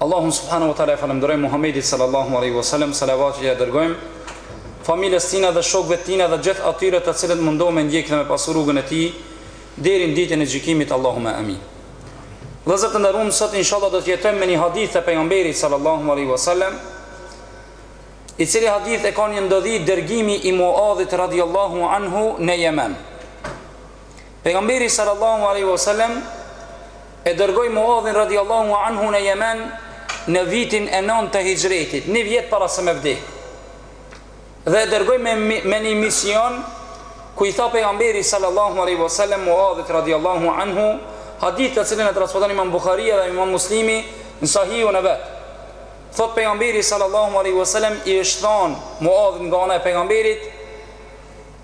Allahun subhanahu wa taala e falënderojmë Muhamedit sallallahu alaihi wasallam salavat që ia dërgojmë familjes të tina dhe shokëve të tina dhe gjithë atyre të cilët mundohen me ndjek dhe me pasu rrugën e tij deri në ditën e gjykimit Allahumma amin Vëllezër të nderuam sot inshallah do të jetojmë me një hadith të pejgamberit sallallahu alaihi wasallam i cili hadith e ka një ndodhi dërgimi i Muadhit radhiyallahu anhu në Yemen Pejgamberi sallallahu alejhi ve sellem e dërgoi Muadhin radijallahu anhu në Jemen në vitin e nëntë të Hixhretit, një vjet para se me vdek. Dhe e dërgoi me me ni mision ku i tha pejgamberi sallallahu alejhi ve sellem Muadhit radijallahu anhu, hadith të cilin e transmeton Imam Buhariu dhe Imam Muslimi në Sahihun e vet. Thotë pejgamberi sallallahu alejhi ve sellem i është thënë Muadhit nga ana e pejgamberit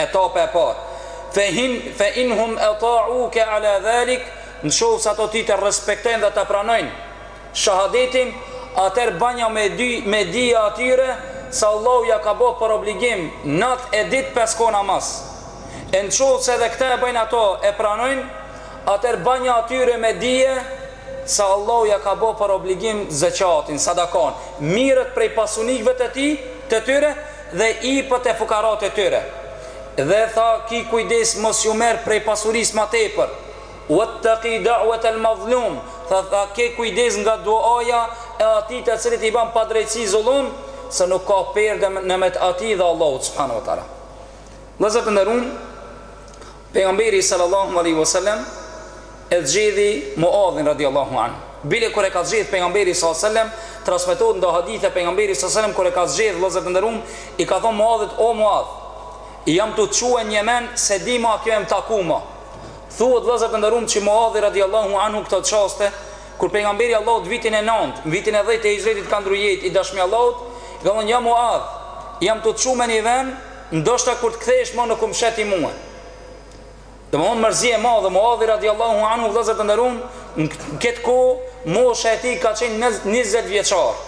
Etapa e parë, Fe in, fe in hum etauke ala dhalik, në qoftë se ato ty të respektojnë dhe ta pranojnë shahadetin, atëherë banja me, di, me dije atyre se Allahu ja ka bo për obligim natë e ditë pesë kohë namaz. E në qoftë se edhe këtë e bajnë ato e pranojnë, atëherë banja atyre me dije se Allahu ja ka bo për obligim zeqatin, sadakën, mirret prej pasunikve të tij, të tyre, dhe ipet te fukaratë e tyre, dhe tha, ki kujdes mos ju merr prej pasurisë ma tepër, wattaqi da'wat al-mazlum, tha, tha, ke kujdes nga duaja e atij të cilit i ban padrejtësi zullum, se nuk ka perde në mes atij dhe Allahut subhanahu wa ta'ala. Vëllezër të nderuam, Pejgamberi sallallahu alejhi ve sellem e zgjedhi Muadhin radijallahu anhu. Bile kur e ka zgjedh Pejgamberi sallallahu alejhi ve sellem, transmetohet n'do hadithe Pejgamberi sallallahu alejhi ve sellem kur e ka zgjedh vëllezër të nderuam, i ka thonë Muadhit, o Muadh, jam tu të çue n'Jemen s'e di ma a ki me m'taku ma. Thuhet vëllezër të nderuam që Muadhi radijallahu anhu këto çaste, kur Pejgamberi i Allahut vitin e nëntë, n'vitin e dhjetë të Hixhretit ka ndru jetë i Dashmi i Allahut, i ka thonë, ja Muadh, jam tu të çu me ni ven, Ndoshta kur të kthehesh mo nuk m'sheh ti mue. Domthon mërzi e madhe Muadhi radiallahu anhu vëllezër të nderuam në këtë kohë mosha e tij ka qenë 20 vjeçar.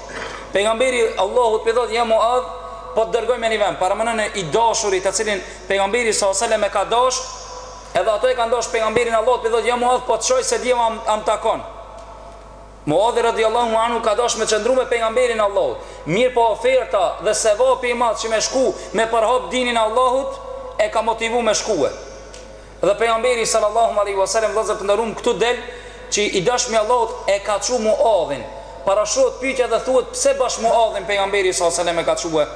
Pejgamberi i Allahut po i thotë ja Muadh po të dërgoj me një vend paramendone i dashuri të cilin pejgamberi a.s. selam e ka dash edhe ato e kanë dash pejgamberin e Allahut po i thotë ja Muadh po të çoj s'e di a m', a m'takon. Muadhi radijallahu anhu ka dash me qëndru me Pejgamberin e Allahut, mirëpo oferta dhe sevapi i madh që me shku me përhap dinin e Allahut e ka motivu me shkue. Dhe Pejgamberi sallallahu alejhi ve sellem vëllezër të nderuam këtu del që i dashmi i Allahut e ka çu Muadhin. Parashtrohet pyetja dhe thuhet pse bash Muadhin Pejgamberi sallallahu alejhi ve sellem e ka çue?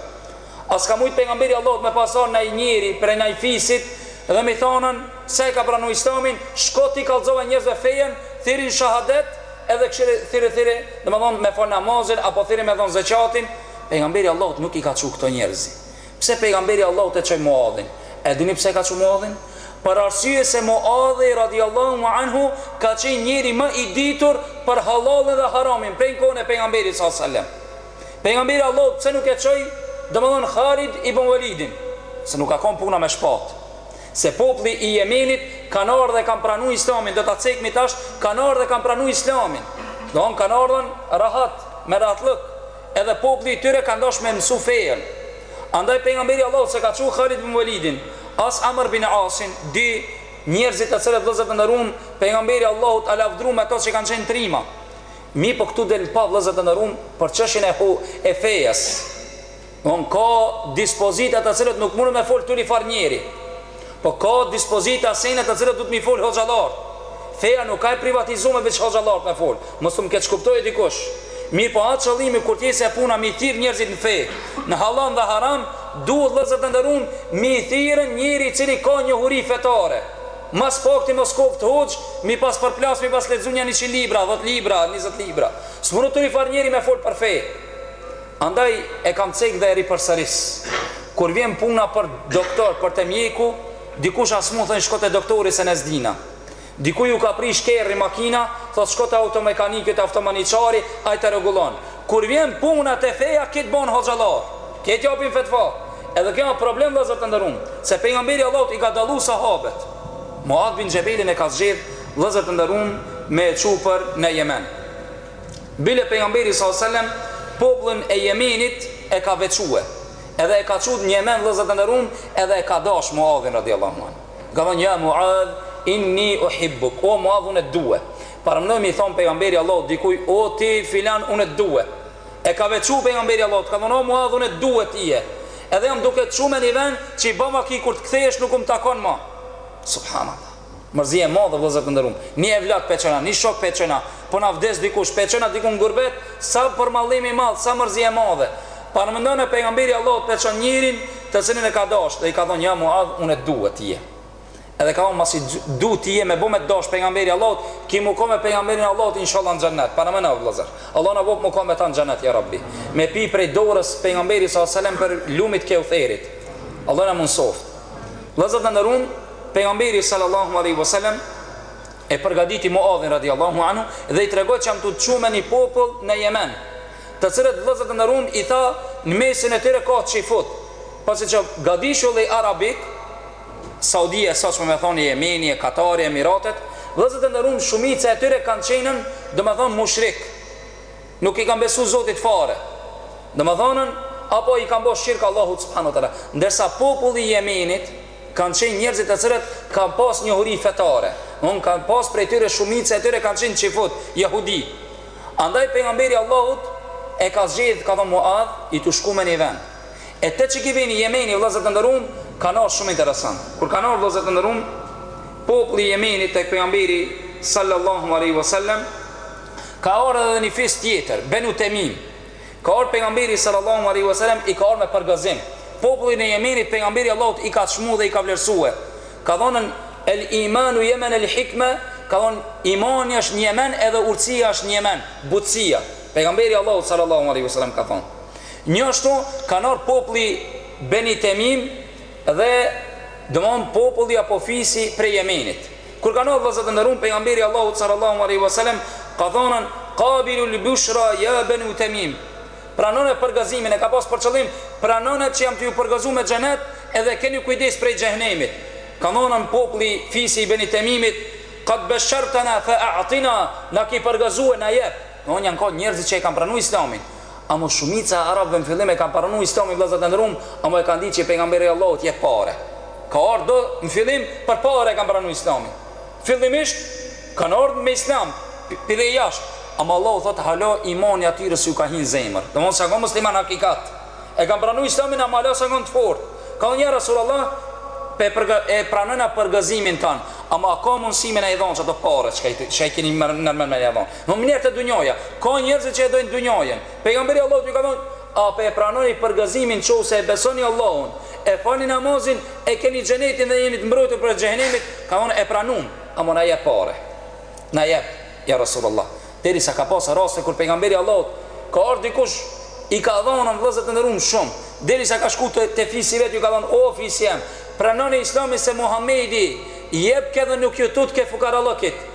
A ska mujt pejgamberi i Allahut me pas ardh nanji njeri prej nanji fisit dhe mi thanë se e ka pranu islamin shko ti kallzove njerzve fejen thirri n'shahadet edhe kështu e thirri thirri domethën me fal namazin apo thirri me dhan zeqatin pejgamberi i Allahut nuk i ka çu kto njerzi pse pejgamberi i Allahut e çoj muadhin e dini pse e ka çu muadhin për arsye se muadhi radijallahu anhu ka qen njeri më i ditur për hallallin dhe haramin pra në kohën e pejgamberit sallallahu alejhi wasallam. Pejgamberi i Allahut pse nuk e çoj, domethënë Khalid ibn Walidin, se nuk ka kon puna me shpatë. Se populli i Jemenit kanë ardhur dhe kanë pranuar Islamin, do ta cekmi tash, kanë ardhur dhe kanë pranuar Islamin. Domethënë kanë ardhur rahat, me rahatllëk. Edhe populli i tyre kanë dashur me mësu fejen. Andaj pejgamberi i Allahut se ka çu Khalid ibn Walidin, as Amr ibn Asin, dy njerëzit të cilët vëllezër të nderuam, pejgamberi i Allahut i ka lavdru me ato që kanë qenë trima. Mirpo këtu del në pah vëllezër të nderuam për çështjen e e fejes domthon ka dispozita të cilat nuk mundën me fol turlifar njeri po ka dispozita sene të cilat duhet mi fol hoxhallarët feja nuk ka e privatizu me veç hoxhallarët me fol mos më keqkuptoj dikush mirëpo a qëllimi kur t'jesi puna mi thirr njerëzit në fe në hallall dhe haram duhet vëllezër të nderuam mi thirr njeri i cili ka njohuri fetare Më së pakti mos koftë hoxhë, mi pas përplasë mi pas lexu nja njëqind libra, dhjetë libra, njëzet libra. S'mun turlifarë njeri me folë për fe. Andaj e kam cekë dhe e ripërsëris. Kur vjen puna për doktor, për te mjeku, dikush a smu thonë shko te doktori se ne s'dina. Dikujt ju ka prishë kerri makina, thotë shko te automekaniku, avtomaniçari, ai ta rregullon. Kur vjen puna te feja krejt bon hoxhallar krejt japin fetva edhe kena problem vëllazër të nderum se pejgamberi Allahut i ka dallu sahabet Muadh bin Xhebelin e ka zgjedh vëllazër të nderum me e çu për në Jemen bile pejgamberi sa selem popullin e Jemenit e ka veçue edhe e ka çu në Jemen vëllazër të nderum edhe e ka dash Muadhin radiallahu an ka thon ja Muadh inni uhibbuk o Muadh un t'due Paramendoni mi thonë pejgamberi Allahut dikuj o ti filan unë të due e ka veçu pejgamberi Allahut ka thonë o Muadh unë të due tije edhe jam duke të çu me një vend që i bëma ki kur të kthehesh nuk um takon ma subhanallah mërzi e madhe vëllezër të nderuam një evlat pe çona një shok pe çona po na vdes dikush pe çona diku në gurbet sa përmallim i madh sa mërzi e madhe paramendone pejgamberi Allahut pe çon njerin të cilin e ka dashur dhe i ka thonë ja Muadh unë të due tije Edhe ka thonë masi ti je me bo me dash pejgamberin e Allahut, ki mu ka me pejgamberin e Allahut inshallah në xhennet. Paramenoni vëllazër. Allah na bëftë mu ka me ta në xhennet ja Rabbi. Me pi prej dorës pejgamberit sallallahu alaihi wasallam prej lumit Keutherit. Allah na mundsoft. Vëllazër të nderuam, pejgamberi sallallahu alaihi wasallam e përgatiti Muadhin radiallahu anhu dhe i tregoi që jam tu të çu me një popull në Jemen. Të cilët vëllazër të nderuam i tha në mesin e tyre ka çifut. Pasi që gadishulli arabik Saudia e sotshme domethonë Jemeni e Katari Emiratet vëllezër të nderuam shumica e tyre kanë qenën domethënë mushrik nuk i kanë besu Zotit fare domethënën apo i kanë bo shirk Allahut subhanehu teala ndërsa populli i Jemenit kanë qenë njerëzit të cilët kanë pas njohuri fetare domethënë kanë pas prej tyre shumica e tyre kanë qenë çifut jehudi andaj pejgamberi i Allahut e ka zgjedh ka thonë Muadh je tu shku me një vend E te çiki veni jemeni vëllezër të nderuam ka qenë shumë interesant. Kur kanë ardhur vëllezër të nderuam populli i jemenit tek pejgamberi sallallahu alejhi wa sallam ka ardhur edhe një fis tjetër benu temim ka ardhur pejgamberi sallallahu alejhi wa sallam i ka ardhur me përgëzim popullin e jemenit pejgamberi i Allahut i ka çmu dhe i ka vlerësue ka thënën el imanu jemen el hikme ka thënë imani është në jemen edhe urtësia është në jemen butësia pejgamberi i Allahut sallallahu alejhi wa sallam ka thonë Njëashtu kanë ardhë populli Beni Temim dhe domthon populli apo fisi prej Jemenit. Kur kanë ardhë vëllezër të nderuam pejgamberi i Allahut sallallahu alejhi ve selem ka thanën Qabilu l'bushra ya benu Temim pranone përgëzimin e ka pas për qëllim pranone që jam të ju përgëzu me xhenet edhe keni kujdes prej xhehenemit ka thanën populli fisi i Beni Temimit Qad beshartena fa a'tina na ke përgëzue na jep domthon janë kanë njerëzit që e kanë pranu islamin Amo shumica e arabëve në fillim e kanë pranu islamin vëllazër të nderuam, amo e kanë ditë që pejgamberi i Allahut jep pare. Kanë ardhur do në fillim për pare e kanë pranu islamin. Fillimisht kanë ardhur me islam prej jashtë, amo Allahu thotë hala imani atyre s'ju ka hi në zemër. Domthon s'kanë qenë musliman hakikat. E kanë pranu islamin amo hala s'kanë qenë të fortë. Kanë thonë ja Rasulullah pe përga, e pranojna përgëzimin tan, ama a ka mundësi me na i dhon çato pare çka i çka i keni nërmen me na dhon. Më njerëz të dunjaja. Ka njerëz që e dojnë dunjajen. Pejgamberi i Allahut ju ka thënë, A po e pranoni përgëzimin nëse e besoni Allahun, e falni namazin, e keni xhenetin dhe jeni të mbrojtur prej xhehenemit? Kanë thënë, E pranum, ama na jep pare. Na jep, ja Rasulullah. Derisa ka pas raste kur pejgamberi i Allahut ka ardhur dikush i ka dhënë vëllezër të nderuam shumë, derisa ka shku te te fisi i vet ju ka thënë, O fisi jem, pranoni Islamin se Muhamedi jepke dhe nuk ju tutke fukarallëkit.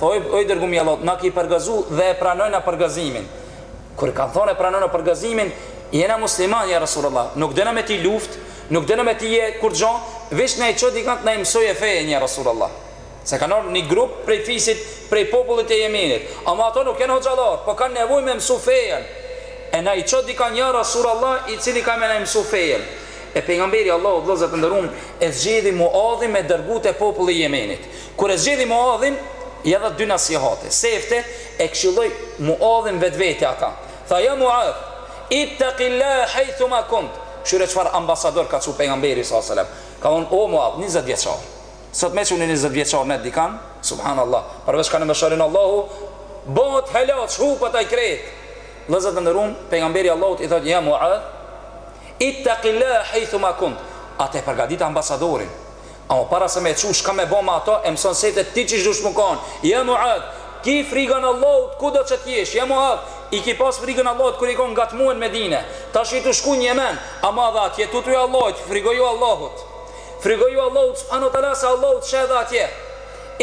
Tha, o i dërgum i Allahut, na ke përgazu dhe e pranojna përgazimin. Kur kanë thonë e pranojna përgazimin, jena musliman ja Rasulullah, nuk dona me ty luftë, nuk dona me ty je kurgjo, veç na i ço dikan na i mëso fejen ja Rasulullah. Se kanë ardhur një grup prej fisit, prej popullit të Jemenit. Ama ato nuk janë hoxhallarë, po kanë nevojë me mësu fejen. E na i ço dikan ja Rasulullah i cili ka me na i mësu fejen. E pejgamberi i Allahut vëllezër të nderuam e zgjedhi Muadhin me dërgu te populli i Jemenit. Kur e zgjidhi Muadhin, ia dha dy nasihate, sefte, e këshilloi Muadhin vetvete ata. Tha, Ja Muadh! Ittaqillahe hajthuma kunt! Shqyre çfarë ambasador ka çu Pejgamberi sallallahu alejhi ve sellem. Ka thonë, O Muadh, njëzet vjeçar. Sot me çu një njëzet vjeçar me dikan, subhanallah, përveç kan e mëshiron Allahu, bëhet helaq, hupat ai krejt. Vëllezër të nderuam, Pejgamberi i Allahut i thotë, Ja Muadh! Ittaqillahe hajthuma kunt! Ata e përgatitë ambasadorin. Ama para se me e çu çka me ba me ato e mëson sefte ti qysh dush mu kon ja Muadh kije frigën Allahut kudo që të jesh ja Muadh ia ki pas frigën Allahut kur je kon gatmu në Medine tash je tu shku në Jemen ama dhe atje tutju Allahut frigoju Allahut frigoju Allahut subhanehu ve teala se Allahu të sheh dhe atje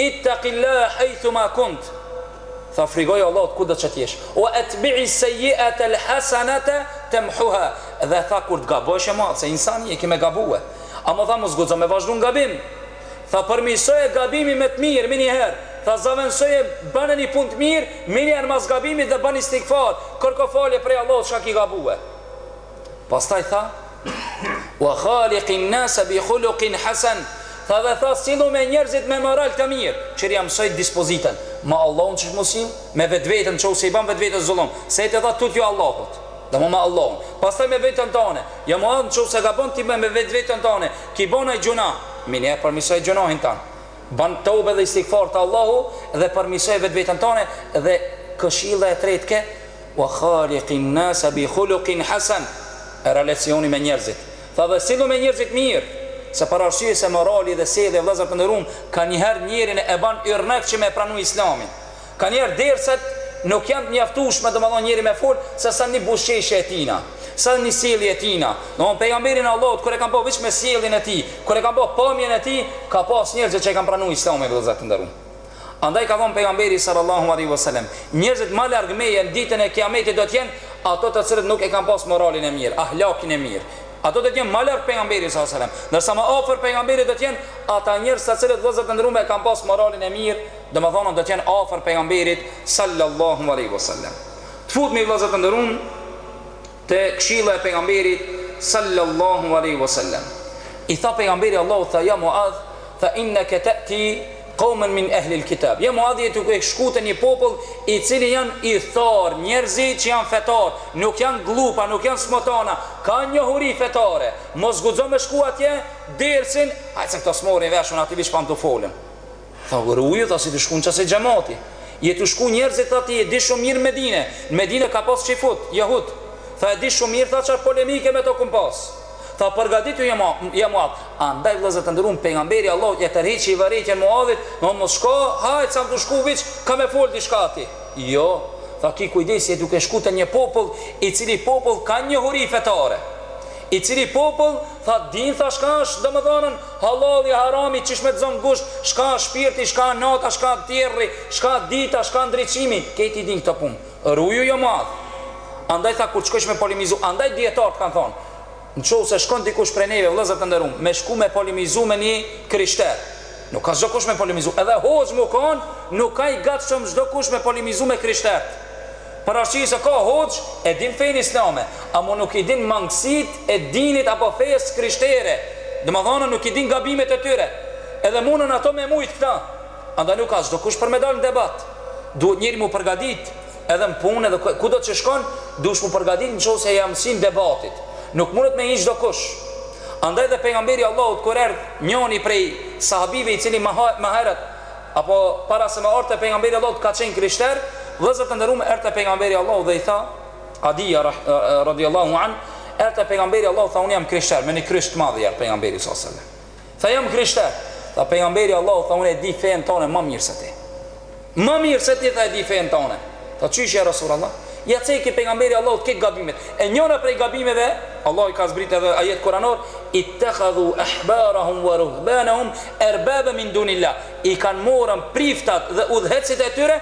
ittaqillaha hajthuma kunt tha frigoju Allahut kudo që të jesh wa atbi'i sayyi'ata al-hasanata tamhuha dhe tha kur të gabosh ja Muadh se insan je ki me gabue Ama tha mos guxo me vazhdu në gabim. Tha përmirësoje gabimin me të mirë menjëherë, tha zavendësoje bëne një punë të mirë menjëherë mas gabimit dhe bën istigfar, kërko falje prej Allahut çka ke gabue. Pastaj tha wa khaliqi nnase bi khuluqin hasan, tha dhe tha sillu me njerëzit me moral të mirë, shqyr ia mësoi dispozitën, me Allahun qysh mu sill, me vetveten nëse i bën vetvetes zullum, sefte i tha tutju Allahut. Domethënë me Allahun. Pastaj me veten tane. Ja Muadh nëse gabon ti me vetveten tane, ki ba naj gjunah, minihe përmirësoje gjunahin tënd. Bën tobe dhe istigfar te Allahu dhe përmirësoje vetveten tane dhe këshilla e tretë ke, wa khaliqin nase bi khuluqin hasan, relacioni me njerëzit. Tha dhe sillu me njerëzit mirë, se për arsye se morali dhe sjellja vëllezër të nderuam kanjëherë njerin e bën yrnek që me pranu Islamin. Kanjer derset nuk janë të mjaftushme domethënë njeri me fol se sa ni buzëqeshje e tina sa ni sjellje e tina domethënë pejgamberin e Allahut kur e kanë pa veç me sjelljen e tij kur e kanë pa pamjen e tij ka pas njerëz që e kanë pranu islamin vëllezër të nderum andaj ka thon pejgamberi sallallahu alejhi ve selem njerëzit ma larg meje në ditën e kiametit do të jen ato të cilët nuk e kanë pas moralin e mir ahlakin e mir ato do të jen ma larg pejgamberit sallallahu alejhi ve selem ndërsa ma afër pejgamberit do të jen ata njerëz të cilët vëllezër të nderum e kanë pas moralin e mir Domethënë do të jenë afër Pejgamberit sallallahu alejhi ve sellem. Të futemi vëllezër të nderuam te këshilla e Pejgamberit sallallahu alejhi ve sellem. I tha Pejgamberi i Allahut tha ja Muadh, tha inneke te'ti qaumen min ehli al-kitab. Ja Muadh je duke shku te një popull i cili janë ithtarë, njerëzi që janë fetar, nuk janë gllupa, nuk janë smotana, kanë njohuri fetare. Mos guxo me shku atje dersin, ajse këto s'morin vesh, unë aty veç kam tu folën. Tha rruju tha s'je tu shkun qasi xhemati. Je tu shku njerëzit tha ti e di shumë mirë Medine. Në Medine ka pas çifut, jehud. Tha e di shumë mirë tha çfarë polemike me ta kem pas. Tha përgatitu ja Mu, ja Muadh. Andaj vëllezër të nderuam pejgamberi i Allahut ia tërhiqi vërejtjen Muadhit, dmth mos shko, hajt sa me shku veç ka me fol diçka ti. Jo, tha ki kujdes je duke shku te një popull i cili popull ka njohuri fetare. I cili popull Tha din tha shka është domethënën hallall e harami qysh me zon gusht shka është shpirti shka është nata shka është terri shka është dita shka është ndriçimi krejt i din këto punë rruju ja Muadh andaj tha kur të shkojsh me polemizu andaj dijetart kan than nqofse shkon dikush prej neve vëllezër të nderum me shku me polemizu me nji krishter nuk asht çdo kush me polemizu edhe hoxhë mu kon nuk asht i gatshëm çdo kush me polemizu me krishtert Për arsye se ka hoxhë e din fenë islame ama nuk i din mangësit e dinit apo fesë krishtere domethënë nuk i din gabimet e tyre edhe munën ato me mujt këta andaj nuk asht çdo kush për me dalë në debat duhet njeri mu përgatitë edhe në punë edhe kudo që shkon dush mu përgatitë në qoftë se ja mësin debatit nuk munët me hi çdo kush andaj dhe pejgamberi i Allahut kur erdhë njoni prej sahabive i cili më herët Apo para se me ardhë te pejgamberi i Allahut ka qenë krishter, vëllezër të nderuam erdhi te pejgamberi i Allahut dhe i tha, Adija radijallahu anh, erdhi te pejgamberi i Allahut tha unë jam krishter, me një kryq të madh i erdhi pejgamberit sa selam. Tha jam krishter. Tha pejgamberi i Allahut tha unë e di fenë tone ma mirë se ti. Ma mirë se ti tha e di fenë tone. Tha qysh ja Rasul Allah Ja ceki pejgamberi i Allahut këto gabimet E njona prej gabimeve Allahu i ka zbrit edhe ajet kuranor Ittekhadhu ahbarahum wa ruhbanahum Erbaben min dunillah I kanë morën priftat dhe udhëheqësit e tyre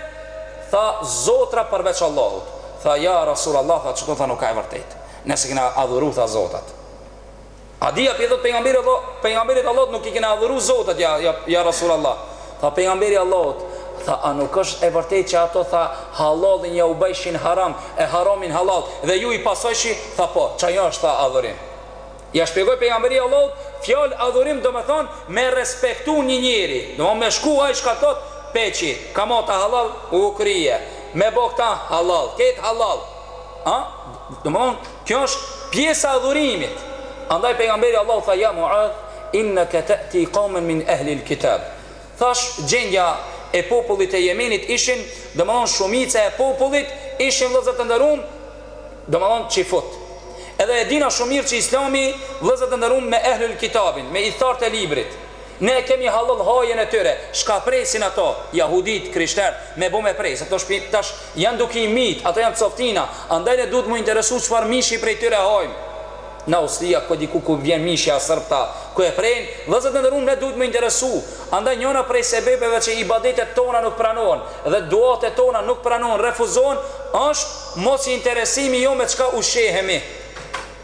Tha zotra përveç Allahut Tha ja Rasul Allah Tha qekjo tha nuk asht e vërtet Ne s'i kena adhuru tha zotat Adija po i thot pejgamberi Allah, pejgamberit të Allahut nuk i kena adhuru zotat ja ja, ja Rasul Allah. Tha pejgamberi i Allahut, tha a nuk është e vërtetë që ato tha halallin ja u bëjshin haram e haramin halal dhe ju i pasojshi? Tha po, qajo është tha adhurim. Ja shpjegoi pejgamberi i Allahut, fjala adhurim do me thonë me respektu një njeri, do me shku ai çka thot peçi, kamata halal u kry, me bë këta halal, ketë halal. A? Domthon, kjo është pjesa e adhurimit. Andaj pejgamberi Allahut tha ja Muadh, inneke te'ti qaumen min ehlil kitab. Thash, gjendja e popullit të Jemenit ishin, domthon shumica e popullit ishin vëllezër të nderuam, domthon çifut. Edhe e dina shumë mirë që Islami, vëllezër të nderuam, me ehlul kitabin, me ithtarët e librit, ne e kemi hallall hajën e tyre, çka presin ato, jahudit, krishterët, me bo me pre, se këto shpi tash, Janë duke i mijtë, ato janë coftina, andaj ne duhet mu interesu çfarë mishi prej tyre hajmë. Në Austria, ku diku ku vjen mishi a Serbia, ku e prejnë, vëllezër të nderuar ne duhet mu interesu, andaj njëra prej sebebeve që ibadetet tona nuk pranohen, dhe duat e tona nuk pranohen, refuzohen, është mos interesimi jonë me çka ushqehemi.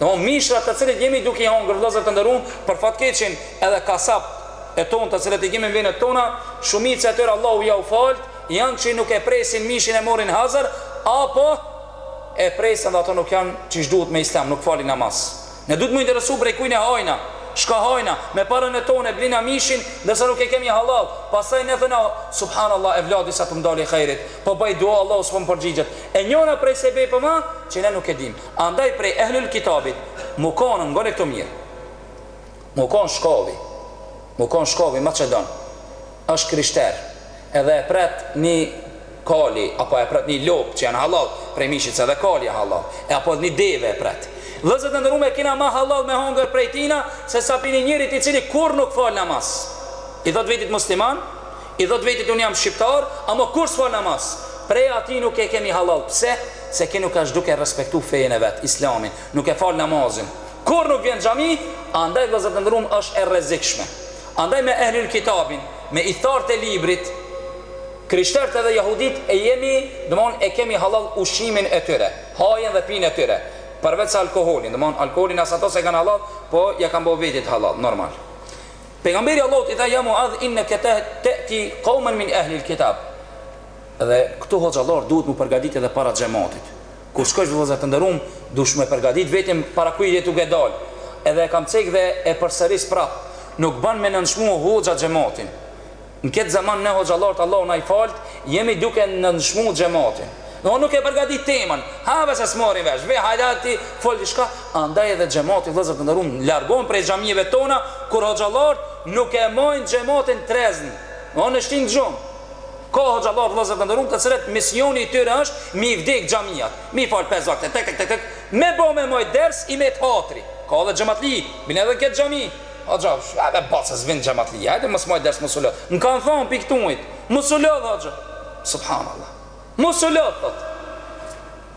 Domthonë mishrat të cilët jemi duke i hangër vëllezër të nderuar, për fatkeqin edhe kasapët e tonë të cilët i kemi në venet tona, shumica e tyre Allahu jau faltë, Janë që nuk e presin mishin e morin hazër apo e presin dhe ato nuk janë qysh duhet me islam, nuk falin namaz. Ne duhet mu interesu prej kujn e hajna, çka hajna, me parën e tonë e blina mishin ndërsa nuk e kemi hallall, pastaj ne thojna subhanallah evladi s'a po më dali hajrit, po baj dua Allahu s'po më përgjigjet. E njëra prej sebebeve që ne nuk e dimë. Andaj prej ehlul kitabit mu kon ngone këto mirë. Mu kon shkavi mu kon shkavi maqedon është krishter edhe e pret ni kali apo e pret ni lopë që janë hallall prej mishi se edhe kali a hallall e apo ni deve e pret vëllezër të nderuar e kena ma hallall me hongër prej tina se sa prej ni njerit i cili kurrë nuk fal namaz i thot vetit musliman i thot vetit unë jam shqiptar amo kurrë sfal namaz prej atij nuk e kemi hallall pse se ky nuk asht duke respektu fejen e vet islamin Nuk e fal namazin. Kurrë nuk vjen në xhami, andaj vëllezër të nderuam është e rrezikshme. Andaj me ehlul kitabin, me ithtarët e librit, krishterët edhe jahudit e jemi, domthon e kemi hallall ushqimin e tyre, hajën dhe pinë e tyre, përveç se alkoholin, domthon alkoholin as ato s'e kanë hallall, po ia kanë bo vetit hallall, normal. Pejgamberi i Allahut i tha ja Muadh inneke te'ti qaumen min ehlil kitab. Dhe këtu hoxhallarë duhet mu përgatitë edhe para xhematit. Kur shkojsh vëllezër të nderuam dush me pergadit veten para kujt je duke dal edhe e kam cek dhe e përsëris prap nuk ban me nënçmu o hoxha xhematin në ket zaman ne hoxhallart Allahu na i falt jemi duke nënçmu xhematin domthon nuk e pergadit temën hava se s'morin vesh ve hajde ti fol diçka andaj edhe xhemati vëllezër të nderuam largohen prej xhamive tona kur hoxhallart nuk e mojn xhematin trezn domthon e shtin n'gjum Ka hoxhallarë vëllezër të nderuar të cilët misioni i tyre është mi i vdek xhamiat, mi fal pesë vakte tek tek tek tek me bo me majt ders i met hatri, ka edhe xhematli, bin edhe në këtë xhami hoxha edhe bace s'vin xhematli hajde mos maj ders mos u lodh, m'kanë thanë pikë të unit mos u lodh hoxha subhanallah mos u lodh thotë.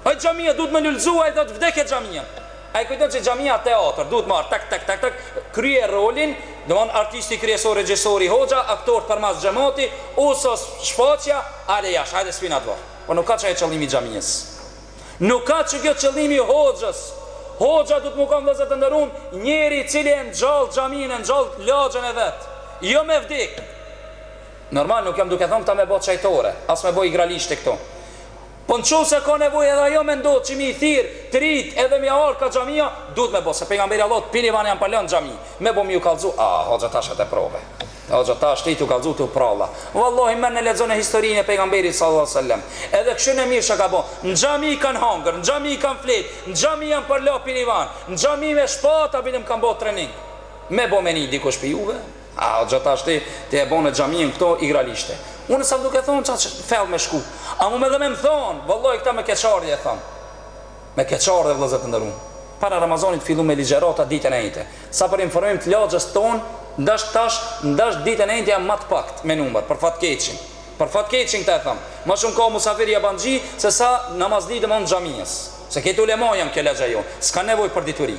Oj xhamia duhet me lulëzu ai thotë vdek xhamia ai kujton se xhamia teatër duhet me marrë tak tak tak tak kryerolin domthon artisti kryesor regjisori hoxha aktorët përmas xhamati u sos shfaqja hajde jashtë hajde shpinat e vet po nuk ka qajo qëllimi i xhamisë nuk ka qajo qëllimi i hoxhës hoxha duhet mu kon vëllezër të nderuam njeri i cili e ngjall xhaminë e ngjall lagjen e vet jo me vdekë normal nuk jam duke thonë këta me bo qajtore as me bo igralishte këtu Po nëqoftëse ka nevojë edhe ajo me ndodhë që mi thirë të rijtë edhe me ardhë kah xhamia duhet me bo se pejgamberi i Allahut pini van janë pa lënë xhami me bo me ju kallzu aa hoxha tash ete prove hoxha tash t'ju kallzu do pralla vallahi merrne lexoni historinë e pejgamberit sallallahu alejhi wasallam edhe këqyrne mirë që ka bo n'xhami kanë hangër n'xhami kanë fjet n'xhami janë për la pini van n'xhami me shpa ata bile m'kanë bo trening me bo me ni dikush për juve A o hoxhë tash ti ti e bone xhaminë këtu igralishte unë s'am duke thonë ça që fell me shku ama edhe me më thonë vallahi këta me keqardhje e thonë me keqardhje vëllezër të nderuar para Ramazanit fillu me ligjerata ditën e enjte sa për informim të lagjes tonë dasht tash dasht ditën e enjte janë ma të paktë me numër për fatkeqësinë për fatkeqësinë këta e thonë ma shumë ka musafir jabanxhi se sa namazli tonë të xhamisë se këta ulema janë kjo lagja jonë s'kanë nevojë për dituri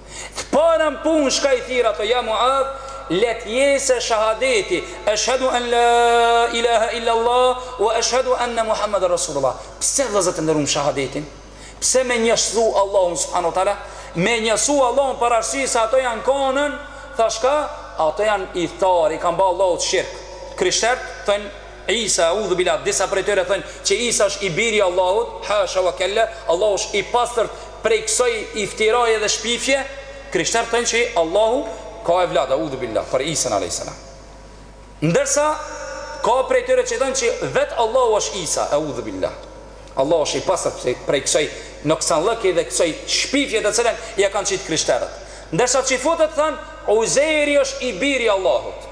Të parën punë shka i thirr ato ja Muadh le të jetë se shahadeti eshhedu en la ilahe illa Allah wa eshhedu enne Muhammeden Rasulullah pse vëllezër të nderuam shahadetin pse me njësu Allahun subhanu wa taala me njësu Allahun për arsye se ato janë kanën thash kah ato janë idhtar i kanë ba Allahut shirk krishterët thojnë Isa, Eudhubillah, disa prej tyre thonë që Isa është i biri i Allahut, hasha wa kella, Allahu është i pastërt prej kësaj iftiraje dhe shpifje, krishterët thonë që Allahu ka evlad, Eudhubillah, për Isën, alejhi selam. Ndërsa, ka prej tyre që thonë që vetë Allahu është Isa, Eudhubillah. Allahu është i pastërt prej, prej kësaj noksanllëki dhe kësaj shpifje të cilën ia kanë qitë krishterët. Ndërsa çifutët thonë Uzejri është i biri i Allahut.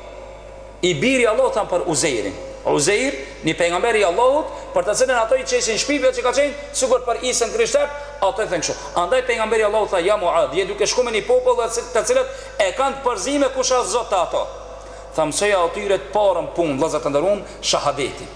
I biri i Allahut thanë për Uzejrin, Uzejr, një pejgamber i Allahut, për të cilin ato i qesin shpifja që ka qenë, sikur për Isën krishter, ato i thënë kështu. Andaj pejgamberi i Allahut tha, Ja Muadh, je duke shku me një popull të cilët e kanë përzime kush asht Zot te ato. Tha, Mësoja atyre të parën punë, vëllezër të nderuam, shahadetin.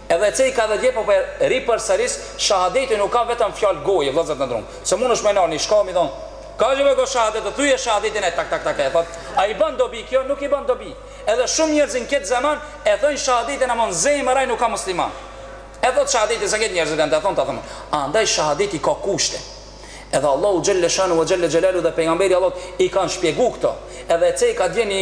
Edhe e ceka edhe dje po e ripërsëris shahadeti nuk ka vetëm fjalë goje vëllezër të nderum se munesh me nanjishka mi thon hajde bëje shahadet thuje shahadetin e tak tak tak e thot a i bën dobi kjo nuk i bën dobi edhe shumë njerz n' ket zaman e thojn shahadetin ama në zemër ai nuk ka musliman e thot shahadetin se këta njerzit ja ta thon ta thon andaj shahadeti ka kushte edhe Allahu xhelle shanu ve xhelle xhelalu dhe pejgamberi i Allahut i kan shpjegu kto edhe e ceka dje ni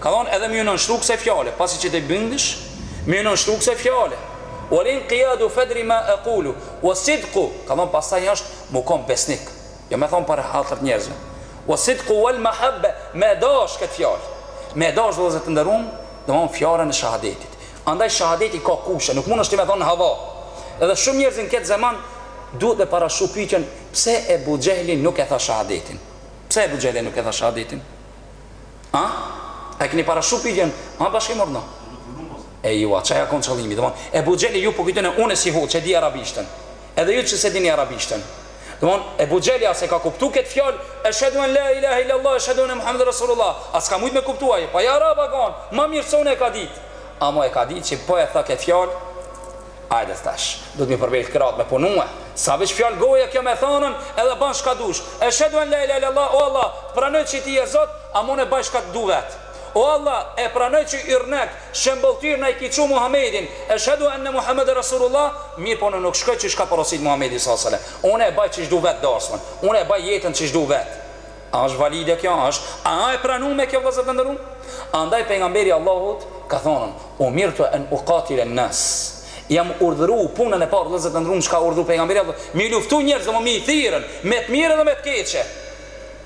Ka thonë edhe m'ju nënshtru kësaj fjale, pasi që të bindesh, m'ju nënshtru kësaj fjale. Wal-inqiyadu fa-dri ma aqulu, was-sidqu, ka thonë pastaj është mu kon besnik, jo me thonë për hatër njerëzve. Was-sidqu wal-mahabba, me dashtë këtë fjalë. Me dashtë vëllezër të nderuam, domon fjalën e shahadetit. Andaj shahadeti ka kushte, nuk mundesh ti me thonë hava. Edhe shumë njerëz në këtë zaman duhet me parashtru pyetjen, pse Ebu Xhehli nuk e tha shahadetin? Pse Ebu Xhehli nuk e tha shahadetin? A? A keni parashtru pyetjen? A bash kini marrë ne e ju, a qaj a kon qëllimi, domon, Ebu Xhehli, ju po kujtoni unë si hoxhë e di arabishten. Edhe ju që se dini arabishten. Domon, Ebu Xhehli a s'e ka kuptu këtë fjalë, eshhedu en la ilahe illallah, eshhedu enne Muhammed Rasulullah. A s'ka mujt me kuptu ai, po ai arab a kon, më mirë se unë e ka ditë. Amo e ka ditë që po e tha këtë fjalë, Hajde tash, duhet mi përvjel krahët me punue, s'a veq fjalë goje kjo me thanën edhe ban shka dush, eshhedu en la ilahe illa Allah, o Allah, pranoj që ti je Zot, ama une baj shka të du vet. O Allah, e pranoj që yrnek, shembëlltyrë na e ki çu Muhamedin, eshhedu enne Muhammeden Rasulullah, mirëpo une nuk shkoj qysh ka porosit Muhamedi sallallahu alejhi ve sellem, une e baj qysh du vet darsmen, une e baj jetën qysh du vet. A është valide kjo? A është a e pranume kjo vëllezër të nderuam? Andaj pejgamberi i Allahut ka thonë, Umirtu en uqatile en-nas, jam urdhëruar punën e parë vëllezër të nderuam çka urdhëroi pejgamberi i Allahut, me i luftu njerëzit domon me i thirrën me të mirën dhe me të keq,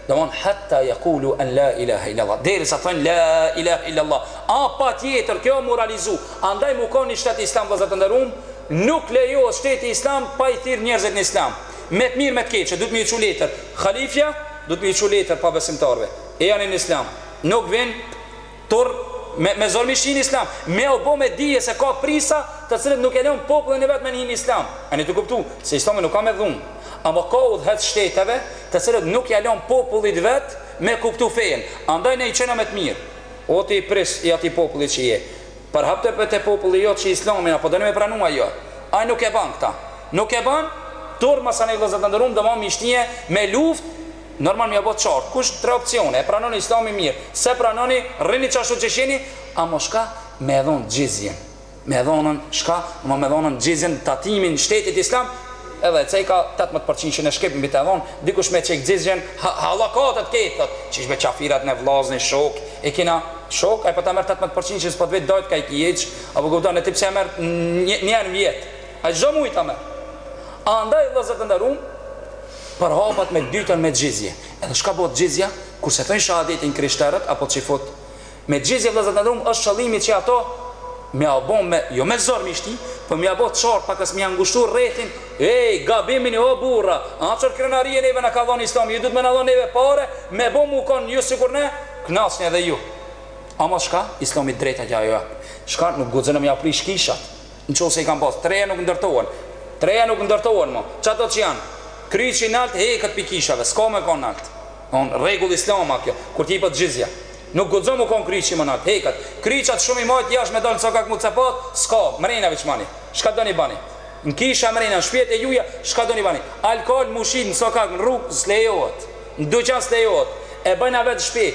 domon hata yaqulu en la ilahe illa Allah derisa thojnë la ilahe illa Allah, a patjetër kjo m'u realizu, andaj m'u kon një shtet islam vëllezër të nderuam, nuk lejohet shteti islam pa i thirrë njerëzit në islam, me të mirë me të keq duhet me ju çu letër halifja duhet me ju çu letër pabesimtarve ejani në islam nuk vin tur me, me zor mi shti n'islam me u bo me dije se ka prisa të cilët nuk e lon popullin e vetë me hi në islam e kini tu kuptu se islami nuk ka me dhun ama ka udhëheqës t'shteteve të cilët nuk ia lon popullit vetë me kuptu fejen andaj ne i thena me të mirë o ti prijs i atij popullit që je Përhape te populli jot qe islamin apo doni me pranu ai jo ai nuk e ban këta nuk e ban tur mas ani vëllezër të nderuam domon me hi ne me luft normal me ja bo të qartë kushte tre opcione e pranoni islamin mir s'e pranoni rrini qashtu qysh jeni amo shka me e dhon xhizjen me dhonën shka amo me dhonën xhizjen tatimin shtetit islam edhe e qe ka tetëmbëdhjetë përqindshin n'Shkup mbi te jon dikush me e çek xhizjen ha hallakatet kto qysh be qafirat ne vllazni shok e kena Shok, ai po ta merr tetëmbëdhjetë për qind që s'po të vjen hiç kaq keq, apo kupton, e ti s'pe merr një herë në vjet, ai çdo muaj ta merr. Andaj vëllezër të nderuam, përhapet me dytën me xhizje. Edhe çka bëhet xhizja, kur s'e thonë shahadetin krishterët apo çifut, me xhizje vëllezër të nderuam është qëllimi që ato me ja bo me, jo me zor mi shti, po me ja bo të qartë pakës me ja ngushtu rrethin, ej, gabim jeni o burra, a çfarë krenarie neve na ka dhënë Islami, ju duhet me na dhënë neve pare, me bo m'u kon ju sikur ne, Knasni edhe ju. Ama çka? Islami drejta ja jep. Çka? Nuk guxojnë me ja prish kishat. Nëse i kanë pas, t'reja nuk ndërtohen. T'reja nuk ndërtohen më. Çfarë do të thënë? Kryqi nalt heket pi kishave. S'ka më kon nalt. Don rregull islame kjo. Kur ti jepet xhizja. Nuk guxon më kon kryqi më nalt. Heket. Kryqat s'mun i majt jashtë me dal sokak mu cepat, s'ka. Mrena veç mani. Çka doni bani? Në kisha mrena, në shtëpitë e juja, çka doni bani? Alkool mu shit në sokak, në rrugë, s'lejohet. N'dyqan s'lejohet, e bajn vetë n'shpi.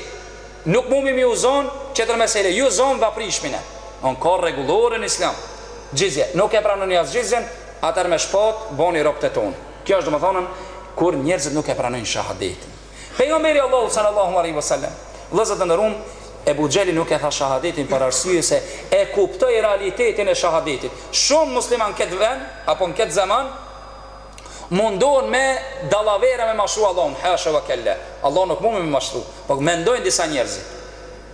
Nuk mumi m'ju zon, tjetër mesele, ju zon va prishmi ne. Don ka rregullore n'Islam. Xhizje, nuk e pranoni as xhizjen, atëherë me shpatë boni rob të tonë. Kjo është domethënë kur njerëzit nuk e pranojnë shahadetin. Pejgamberi i Allahut sallallahu alejhi ve selem, vëllezër të nderuam, Ebu Xhehli nuk e tha shahadetin për arsye se e kuptoi realitetin e shahadetit. Shumë muslimanë këtë vend apo n'ketë zaman mundohen me dallavera me mashtru Allahun, hasha wa kella, Allahu nuk mundet mu mashtru, po mendojnë disa njerëzi,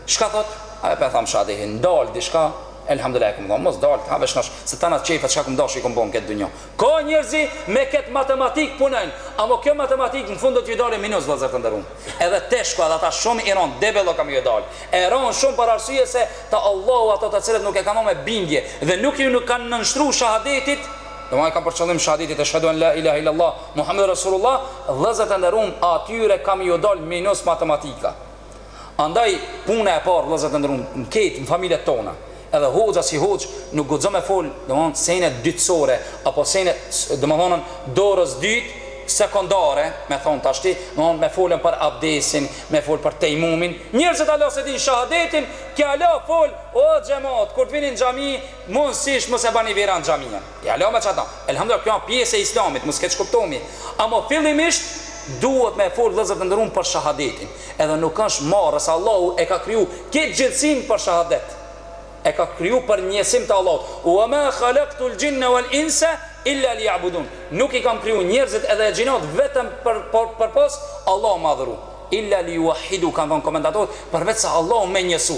çka thotë, a po e tham shahadetin, dalë diçka, elhamdulillahi e kam dhënë, mos dalë, ha veç na, se tana qejfet çka kam dashur i kam bën këtë dunjë, ka njerëzi me këtë matematikë punojnë, amo kjo matematikë në fund do t'ju dalë minus vëllezër të nderuam, edhe te shkon edhe ata shumë i rëndë, debelo ka m'ju dalë, e rëndë shumë për arsye se te Allahu ata të cilët nuk e kanë dhënë me bindje dhe nuk ju nuk kanë nënshtruar shahadetit, Domethënë çka ka për qëllim shahadeti eshhedu en la ilahe illallah Muhammed Rasulullah, vëllezër të nderuam atyre ka m'ju dal minus matematika. Andaj puna e parë vëllezër të nderuam në ketë në familjet tona, edhe hoxha si hoxhë nuk guxon me fol domethënë senet dytësore apo senet domethënë dorës dytë sekondare me thonë tashti domethënë me folën për abdesin me fol për tejemumin njerëzit hala s'e dinë shahadetin ti hala fol o xhemat kur të vini në xhami Mundësisht mos e bani viran xhaminë jalla me qata elhamdullah kjo a pjesë e islamit mos keqkuptoni amo fillimisht duhet me e fol vëllezër të nderum për shahadetin edhe nuk është marrë se Allahu e ka kriju ketë gjithësinë për shahadet e ka kriju për njësim të Allahut wa ma khalaktul jinne wal insa illa li jabudun nuk i kam kriju njerëzit edhe xhinat vetëm për përpos Allahu me adhuru illa li juvahhidu kanë thon komentatorët përveç se Allahu me njësu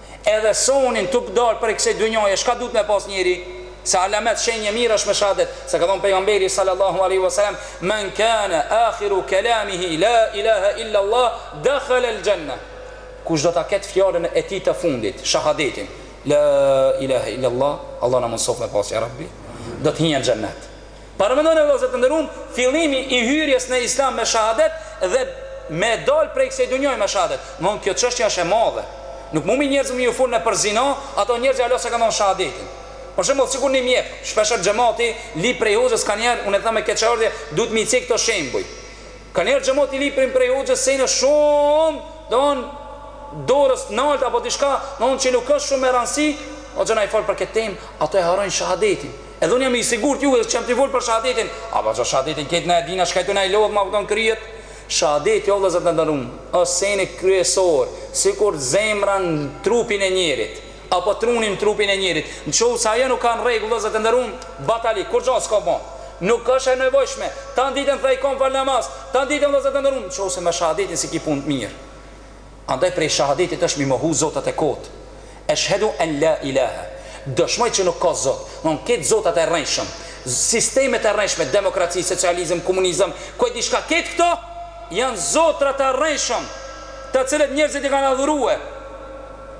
Edhe senin tu dal prej kësej dunjaje çka duhet me pas njeri se alamet shenjë e mirë është me shahadet se ka thon pejgamberi sallallahu alejhi wa selam men kane ahiru kelamihi la ilahe illa Allah dakhalel xhenne kush do ta ket fjalën e tij të fundit shahadetin la ilahe illa Allah Allah na mundsoft me pas ja rabbi do të hijë në xhennet Paramendoni o vëllezër të nderum fillimi i hyrjes në Islam me shahadet dhe me dal prej kësaj dunjaje me shahadet domthon kjo çështje është e madhe nuk munmi njerëzve me ju fol në për zina ato njerëzve hala se kanë dhënë shahadetin për shembull sikur një mjek shpesh herë xhemati lyp prej hoxhës kanjëherë unë e them me keqardhje duhet me i cek këto shembuj kanjëherë xhemati lyp prej prej hoxhës sene shumë domthon dorës nalt apo diçka domthon që nuk është shumë me rëndësi hoxha na i fol për këtë temë ato e harrojnë shahadetin Edhe unë jam i sigurt ju që jam t'i folë për shahadetin, apo çfarë shahadetin këtë na e dina, çka je tu na e lodh ma këtu kryet, shahadeti o vllezër të nderum, është seni kryesor, sikur zemra në trupin e njerit, apo truni në trupin e njerit, në qoftë se ajo nuk ka në rregull vllezër të nderum, batali, kurgjo s'ka bo, nuk është e nevojshme, tanë ditën thej kom falë namaz, tanë ditën vllezër të nderum, në qoftë se me shahadetin s'i ki punët mirë. Andaj prej shahadetit është mi mohu zotat e kotë. Eshhedu en la ilahe. Dëshmoj që nuk ka zot. Domthonë krejt zotat e rrejshëm, sistemet e rrejshme, demokraci, socializëm, komunizëm, ku e di çka, krejt këto janë zota të rrejshëm, të cilët njerëzit i kanë adhurue.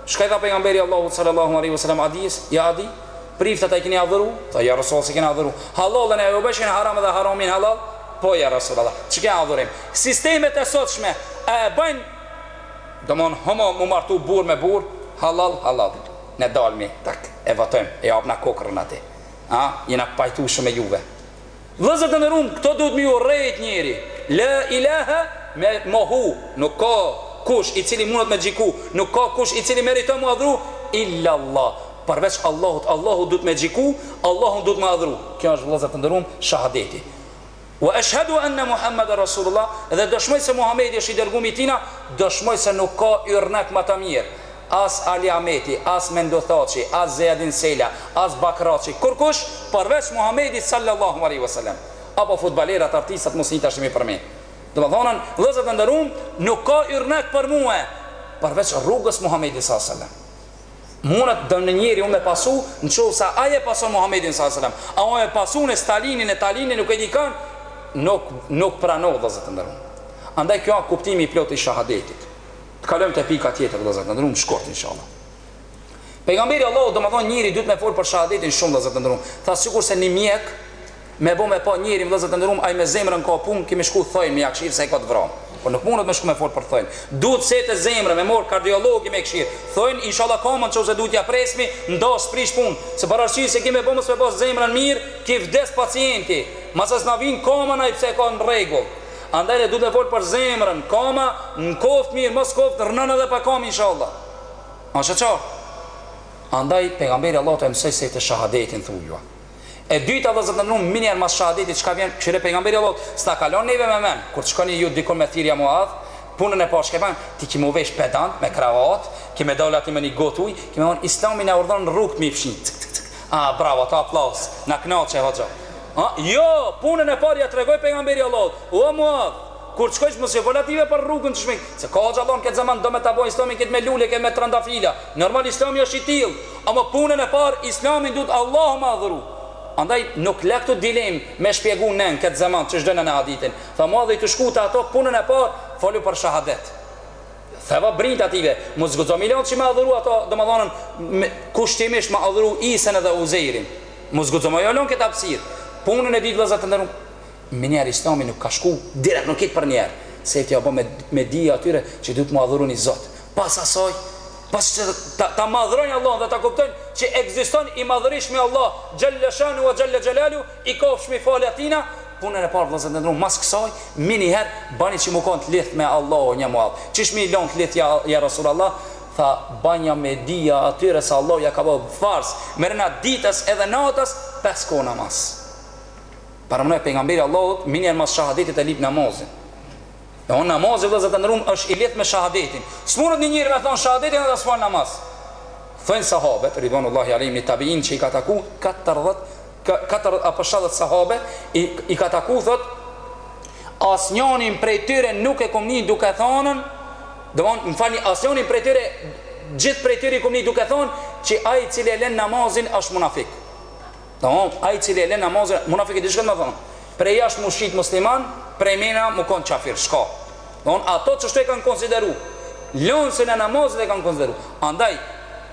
Çka i tha pejgamberi i Allahut sallallahu alejhi ve selam Adijës, Ja Adi, priftat a i keni adhuru? Tha, Ja Resul, s'e kena adhuru. Hallallin a iu beshin haram dhe haramin hallal? Po ja Rasullallah, qe ky adhurim. Sistemet e sotshme a e bëjnë domthon homo mu martu burrë me burrë, hallall hallall. Ne dalmi tak e votojmë, e japna kokrrën atij. A, jena pajtu shumë me juve. Vëllezër të nderuam, këto duhet me ju urrejt njeri, La ilahe me mohu, nuk ka kush i cili mundet me gjiku, nuk ka kush i cili meriton mu adhuru, illallah, përveç Allahut, Allahu duhet me gjiku, Allahun duhet me adhuru. Kjo është vëllezër të nderuam shahadeti. Wa eshhedu enne Muhammeden Rasulullah, dhe dëshmoj se Muhamedi është i dërgumi i Tina, dëshmoj se nuk ka yrnak ma të mirë, as Ali Ahmeti, as Menduh Thaçi, as Zijadin Sela, as Bakraçi, kurkush, përveç Muhamedit sallallahu alejhi ve selem. Apo futballerët, artistët, mos hijmë tashti më përmi. Domethënë, vëllezër të nderum, nuk ka yrnak për mue, përveç rrugës Muhamedit sallallahu alejhi ve selem. Munet donjë njeri unë me pasu nqofse ai e pason Muhamedin sa selam a unë me pasu ene Stalinin e Talinin nuk e di kan nuk nuk pranohet vëllezër të nderuam andaj kjo a kuptimi i plotë i shahadetit të kalojmë te pika tjetër vëllezër të nderuam shkurt inshallah Pejgamberi i Allahut domethënë njeri duhet me fol për shahadetin shumë vëllezër të nderuam tha sikurse një mjek Me bo me pa njeri vëllezër të nderuam ai me zemrën ka punë ke me shku thojn me ja kshirë se e ka të vranë po nuk munët me shku me fol për thojn duhet sefte zemrën me mor kardiologi me kshirë thojn inshallah kamën nqose duhet ja presmi ene s'prish punë se për arsye se se me bo mos me pas zemrën mirë ki vdes pacienti masandej s'na vyn kama ma pse e ka n'rregull andaj ne duhet me fol për zemrën kama n'koft mirë mos koft rrnon edhe pa kamë inshallah a është qartë andaj pejgamberi i Allahut e mësoi sefte shahadetin thuja E dyta vëllezër të nderuar miniher mas shahadeti çka vjen kshire pejgamberi Allahut s'na kalon neve me men kur të shkoni ju dikun me thirrja muadh punën e parë çka bën ti ki mu vesh pedant me kravatë ki me dal aty me një gotë ujë ki me thonë islami na urdhëron rrugët me i fshi cëk cëk cëk a bravo ta aplauz na kënaqe hoxhë a jo punën e parë ja tregoi pejgamberi Allahut o muadh Kur të shkojsh mos i fol atyne për rrugën të shmit se ka hoxhallar në këtë zaman do me ta bo islamin këtë me lule këtë me trandafila normal islami është i tillë ama punën e parë islamin duhet Allahu me adhuru andaj nuk le këtu dilemë me shpjegu na në këtë zaman qysh dojna na hadithin tha muadh kur të shkojsh te ato punën e parë folu për shahadet theja brinjtë atyne mos guxo me i lan që me adhuru ato domethënën me kushtimisht me adhuru Isën edhe Uzejrin mos guxo me ja lan këtë hapësirë punën e dytë vëllezër të nderum Miniher islami nuk ka shku direkt në kitë përniher se t'ja bo me dije atyre që duhet mu adhuru ni zot pas asaj pas që ta madhrojnë Allahun dhe ta kuptojnë që ekziston i madhërishmi Allah xhelle shanuhu we xhelle xhelaluhu i kafshmi falë atina punën e parë vëllezër të nderum mas kësaj miniher bani që mu kon të lidhtë me Allahu një muadh qysh mi lon të lidhtë ja ja rasulallah tha banja me dije atyre se Allahu ja ka bo farz mrena ditës edhe natës pesë kohë namaz. Paramenoj pejgamberi Allahut miniher mas shahadetit e lip namazin dmth namazi vëllezër të nderum është i lidht me shahadetin smunet një njeri me thon shahadetin edhe mos fal namaz thojn sahabet ridvanullahi alejhim një tabiin që i ka taku katërdhjet katër apo shtatëdhjet sahabe i, i ka taku thot as njonin prej tyre nuk e kom ni duke thonën domethon më falni as njonin prej tyre gjithë prej tyre i kom ni duke thonë që ai cili e len namazin është munafik Domthon, ai i cili e len namazin, munafik e dini çka do të thonë. Prej jashtë mu shit musliman, prej mrena mu kon kafir, shko. Domthon, ato kështu e kanë konsideru. Lënësin e namazit e kanë konsideru. Andaj,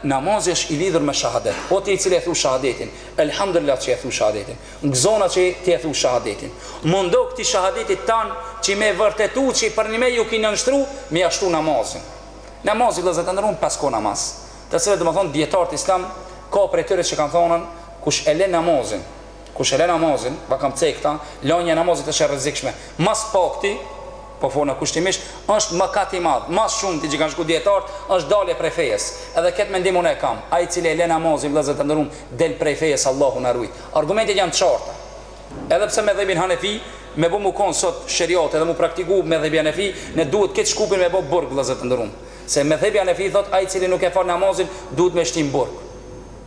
namazi është i lidhur me shahadet. O ti i cili e thu shahadetin, elhamdulillah që e thu shahadetin. Ngëzona që ti e thu shahadetin. Mundo këti shahadetit tënd që me e vërtetu që përnime ju ki nënshtru, me ja shtu namazin. Namazi, vllezër të nderum, pes kohë namaz. Të cilët domethënë dijetarët islam ka prej tyre që kanë thënën kush e le namazin, kush e le namazin, ua kam cek këta, lënia e namazit është e rrezikshme, ma s'pakti, po folna kushtimisht, është mëkat i madh, ma s'shumti që kanë shku dijetarët është dalje prej fejes, edhe këtë mendim unë e kam, ai i cili e le namazin vëllezër të nderuam del prej fejes Allahu na rujt. Argumentet janë të qarta. Edhe pse medhhebi hanefi me bo mu kon sot sheriati edhe mu praktiku medhhebi hanefi ne duhet këtë Shkupin me bo burg vëllezër të nderuam. Se Medhhebi Hanefi thotë ai i cili nuk e fal namazin duhet me shti në burg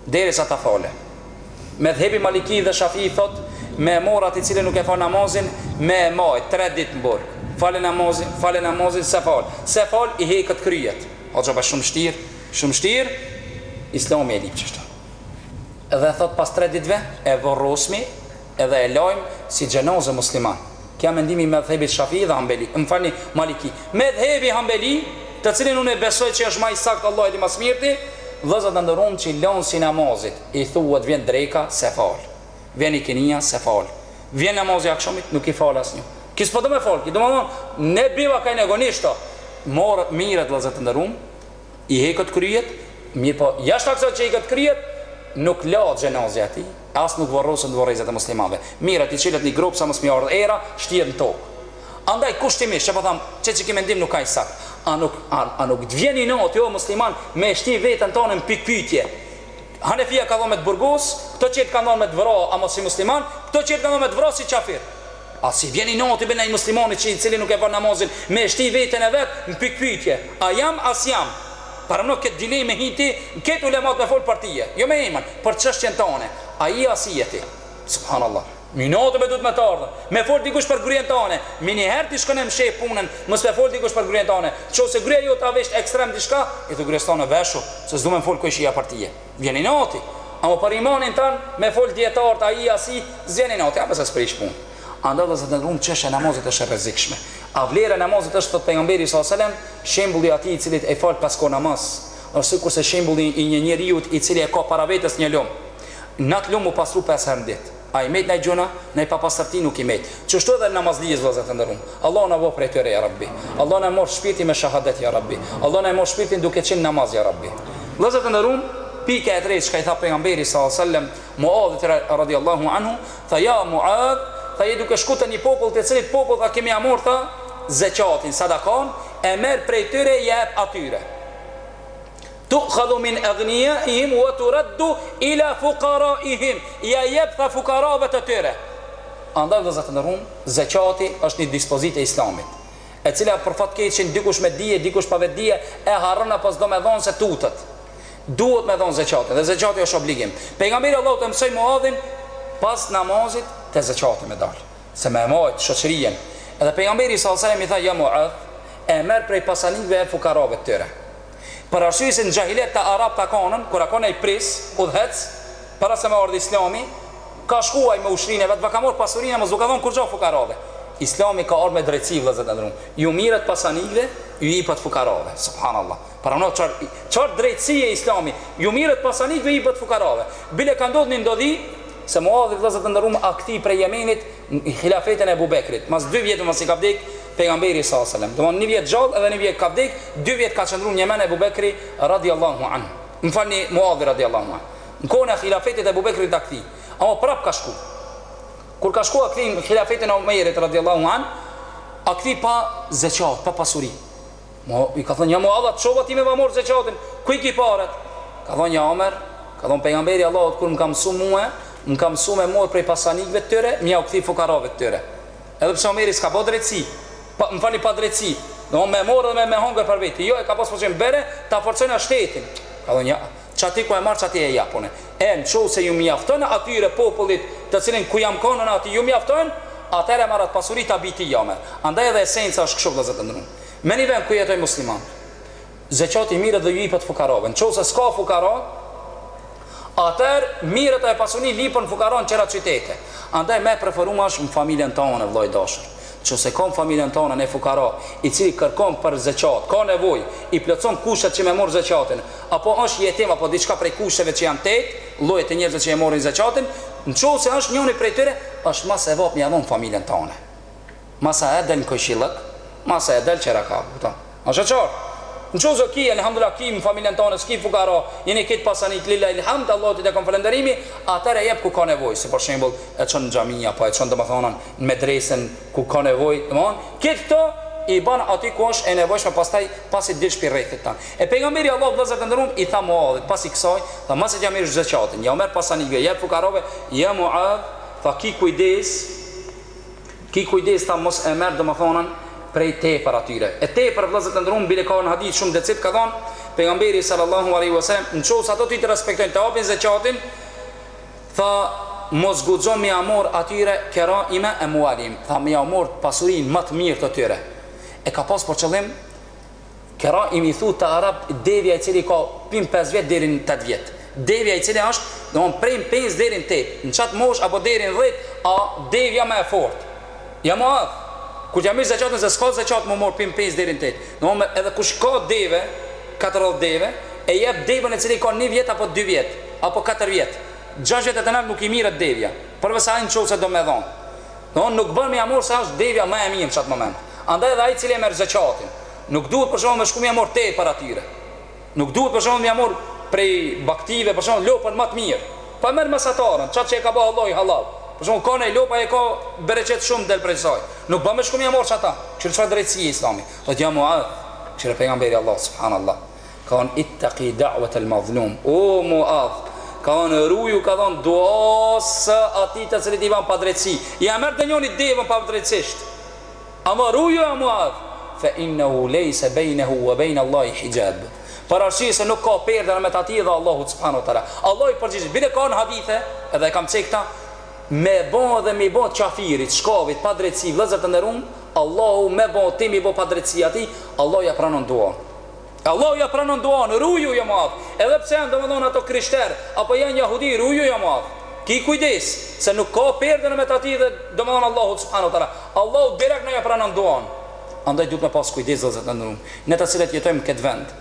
deri sa ta fale. Medhhebi Maliki dhe Shafii thotë me e marr atë i cili nuk e fal namazin me e majt tre ditë në burg. Fale namazin, fale namazin, s'e fal, s'e fal i heket kryet. O gjoba shumë shtirë, shumë shtirë, Islami e lip qështu. Dhe thotë pas tre ditëve e vorrosmi Edhe e lajmë si xhenazë musliman. Ky o mendimi i medhhebit Shafi'i dhe Hambeli, më falni, Maliki. Medhhebi Hambeli, të cilin unë e besoj që është më i saktë Allahu e di më së mirti, vëllezër të nderuam që i lënësi i namazit, i thuhet vjen dreka s'e fal, vjen ikinia s'e fal, vjen namazi i akshomit nuk i fal asnjë. Ky s'po do me fal, ky domethënë ne biva kaj nego ništa. Merret, mirret vëllezër të nderuam, i heket kryet, mirëpo jashta kësaj që i heket kryet, nuk lahet xhenazja e tij, As nuk varroset n'vorrezat e muslimanëve. Mirret, i çelet ni gropë sa mos mi ardhë era, shtihet në tokë. Andaj kushtimisht, ç'po thamë, që qeky mendim nuk o i saktë. A nuk, a, a nuk t'vjen inati o musliman me e shti veten tane n'pikpytje? Hanefija ka thënë me të burgosë, këta tjerët kanë thënë me të vra, ama si musliman, këta tjerët kanë thënë me të vra si qafir. A s'i vjen inati be naj muslimani, ai i cili nuk e ban namazin me e shti veten e vet n'pikpytje? A jam, a s'jam? Pra n'këtë dilemë me hi ti, në këtë ulemat me fol për tije, jo me emën, për çështjen tane, a a je a s'je ti. Subhanallah. Inati me duhet me të ardhë. Me fol dikush për grujen tane, menjëherë ti shkon e msheh punën, mos me fol dikush për grujen tane. Nëse gruaja jote o veshë ekstrem diçka, i thu gruas tane veshu, se s'du me më fol kush gja për tije. Vjen inati. Ama për imanin tënd me fol dijetarët a je a s'je, s'vjen inati, apo s'e s'prish punë. Andaj vëllezër të nderuam çështja e namazit është e rrezikshme. A vlera e namazit është thotë pejgamberi sa selam, shembulli i atij i cili e fal pesë kohë namaz, është sikurse shembulli i një njeriu i cili e ka para vetes një lum. N'atë lum u pastru pesë herë n'ditë. A i met naj gjynah? Naj papastërti nuk i met. Qështu edhe namazlijës vëllezër të nderuam. Allahu na bëftë prej tyre ja Rabbi. Allahu na marrtë shpirtin me shahadet ja Rabbi. Allahu na e marrtë shpirtin duke qenë namaz ja Rabbi. Vëllezër të nderuam, pika e tretë çka i tha pejgamberi sa selam Muadhit radijallahu anhu, Tha, Ja, Muadh, tha, je duke shku te një popull te cilit popull, tha, ke me ja marrë, tha, zeqatin, sadakanë, e merr prej tyre e ia jep atyre. Tu'khadhu min aghniya'ihim wa turaddu ila fuqara'ihim. Ia jep, tha, fukarave të tyre. Andaj, vëllezër të nderuam, zeqati është një dispozitë e Islamit, e cila për fat të keqin dikush me dije, dikush pa vetëdije e harron apo s'do me dhënë se tutet. Duhet me dhon zeqatin, dhe zeqati është obligim. Pejgamberi i Allahut e mësoi Muadhin pas namazit te zeqati me dal, se me e majt shoqërinë. Edhe pejgamberi sallallahu alajhi wasallam i tha ja Muadh, e merr prej pasanikëve e jep fukarave të tyre. Për arsye se në xhahilet te arabt a kanën, kur a kon naj prijs, udhëheqs, para se me ardh Islami, ka shku ai me ushtrinë e vet, jau ka marr pasurinë e s'u ka dhon kurgja fukarave. Islami ka ardh me drejtësi vëllezër të nderuam. Ju mirret pasanikëve, ju jipet fukarave. Subhanallah. Pra ni çar çar drejtësie Islami ju mirret pasanikëve ju jipet fukarave bile ka ndodhë një ndodhi se Muadhi vëllezër të nderumë a kthi prej Jemenit në hilafetin e Ebu Bekrit mas dy vjet domethënë si ka vdek pejgamberi sa selam domethënë një vjet gjallë edhe një vjet ka vdek dy vjet ka qëndru në Jemen Ebu Bekri radiallahu anh më falni Muadhi radiallahu anh në kohën e hilafetit Ebu Bekrit a kthi ama prap ka shku kur ka shku a kthi në hilafetin e Omerit radiallahu anh a kthi pa zeqat pa pasuri Mo, i ka thënë, ja Muadh, t'çova ti me jau morë zekatin, ku i ki paret? Ka thënë, ja Omer, ka thënë pejgamberi Allahut, kur më ka mësu mua, më ka mësu me morë prej pasanikëve të tyre, me jau kthi fukarave të tyre. Edhe pse Omeri s'ka bo drejtësi, pa, më falni padrejtësi, domethënë me morë dhe me e hongër për veti, jo, e ka pas po shih bre, ta forcojna shtetin. Ka thënë, ja, qaty ku e marr, qaty e jap une. E, në qoftë se ju mjaftojnë atyre popullit, të cilin ku jam kanën aty ju mjaftojnë, atëherë e marr atë pasuri ta bi ty, ja Omer. Andaj edhe esenca është kështu, vëllezër të nderumë. Në një vend ku jetojnë musliman, zeqati mirret dhe ju jipet fukarave. Në qoftë se s'ka fukara, atëherë mirret ajo pasuri lipen fukara në tjera qytete. Andaj ma e preferume është në familjen tane, vëlla i dashur. Në qoftë se ka në familjen tane ni fukara, i cili kërkon për zeqat, ka nevojë, i plotëson kushtet që me morë zeqatin, apo është jetim apo diçka prej kushteve që janë tetë llojet e njerëzve që e morrin zeqatin, në qoftë se është njëri prej tyre, është ma sevap me ia dhënë në familjen tane. Masanej del kojshillëk, masanej del tjera kah, e kupton. Është e qartë. Në qoftë se ki, elhamdullah ki në familjen tane, s'ki fukara, jeni krejt pasanik, lillahilhamd, Allahut i takon falënderimi, atëherë e jep ku ka nevojë, si për shembull, e çon në xhami apo e çon domethënë në medresën ku ka nevojë, domethënë, krejt këto i bën aty ku është e nevojshme pastaj pasi të dilsh prej rrethit tënd. E pejgamberi Allahut vëllezër të nderuar i tha Muadhit pasi kësaj, tha, Mase t'ia merrsh zekatin, ia merr pasanikëve, ia jep fukarave, ja Muadh, tha, ki kujdes, Ki kujdes tha mos e merr domethënën prej tepër atyre. E tepër vëllezër të nderuar bile ka në hadith shumë deçiz ka thënë pejgamberi sallallahu alejhi ve selem në qoftë se ata ty të respektojnë të japin zekatin tha mos guxo me ja mor atyre keraime emualihim tha me ja mor pasurinë më të mirë të tyre e ka pas për qëllim Keraim i thuhet te arabët devja i cili ka pin pesë vjet deri në tetë vjet. Devja i cili është, domthon prej pesë deri në tetë. Në çat moshë apo deri në dhjetë a devja më e fortë. Ja Muadh. Kur t'ja merr zekatin se s'ka zekat mu mor pin pesë deri në tetë. Domthon edhe kush ka deve, katërdhjetë deve, e jep devën e cila ka një vjet apo dy vjet, apo katër vjet. Gjashtë vjet e të nalt nuk i mirret devja. Përveçse ai nëse do me dhon. Domthon nuk bën me ja mor se asht devja më e mirë në çat moment. Andaj edhe ai i cili e merr zekatin, nuk duhet për shembull me shku me ja mor tepër atyre. Nuk duhet për shembull me ja mor prej baktive, për shembull lopën më të mirë. Po e merr mesataren, çat që e ka ba Allahu hallall. Për shembull ka naj lopë ajo ka bereqet shumë del prej saj. Nuk bën me shku me ja mor qata. Kshire çfarë drejtësie Islami. Thotë ja Muadh, kshire pejgamberi i Allahut subhanallah. Kan ittaqi da'wat al mazlum, O Muadh, kan ruju ka thënë duas së atij të cilit i bën padrejtësi, ia merr ndonjërit devën padrejtësisht. Ama ruju o Muadh, fe innehu lejse bejnehu wa bejne Allahi hijab, për arsye se nuk ka perde në mes atij dhe Allahut subhanahu wa ta'ala. Allahu i përgjigj, bile ka në hadithe, edhe e kam cek këta, me ba dhe mi ba kafirit, shkavit, padrejtësi, vëllezër të nderuam, Allahu me ba ti mi ba padrejtësi atij, Allahu ia pranon duan. Allahu ja pranon duan, ruju ja Muadh, edhe pse janë domethënë ato krishterë, apo janë jahudi, ruju ja Muadh. Ki kujdes, se nuk ka perde në mes atij dhe domethënë Allahut subhanehu ue teala. Allahu direkt na ja pranon duan. Andaj duhet me pas kujdes vëllezër të nderuam, ne të cilët jetojmë në këtë vend,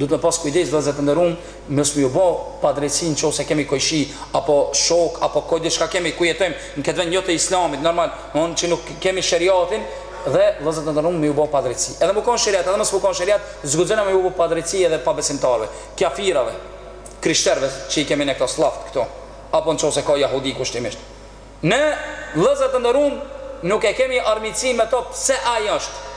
duhet me pas kujdes vëllezër të nderuam, Mos me ju bo padrejtësi në qoftë se kemi kojshi apo shokë apo kojdi çka kemi ku jetojmë në këtë vend jo të islamit normal domthon që nuk kemi sheriatin dhe vëllezër të nderuar me ju bo padrejtësi edhe mu kon sheriat edhe mos mu kon sheriat s'guxojna me ju bo padrejtësi edhe pabesimtarëve kjafirave krishterëve që i kemi ne këto sllavt këtu apo në qoftë se ka jahudi kushtimisht Ne vëllezër të nderuam nuk e kemi armiqësi me to pse ai është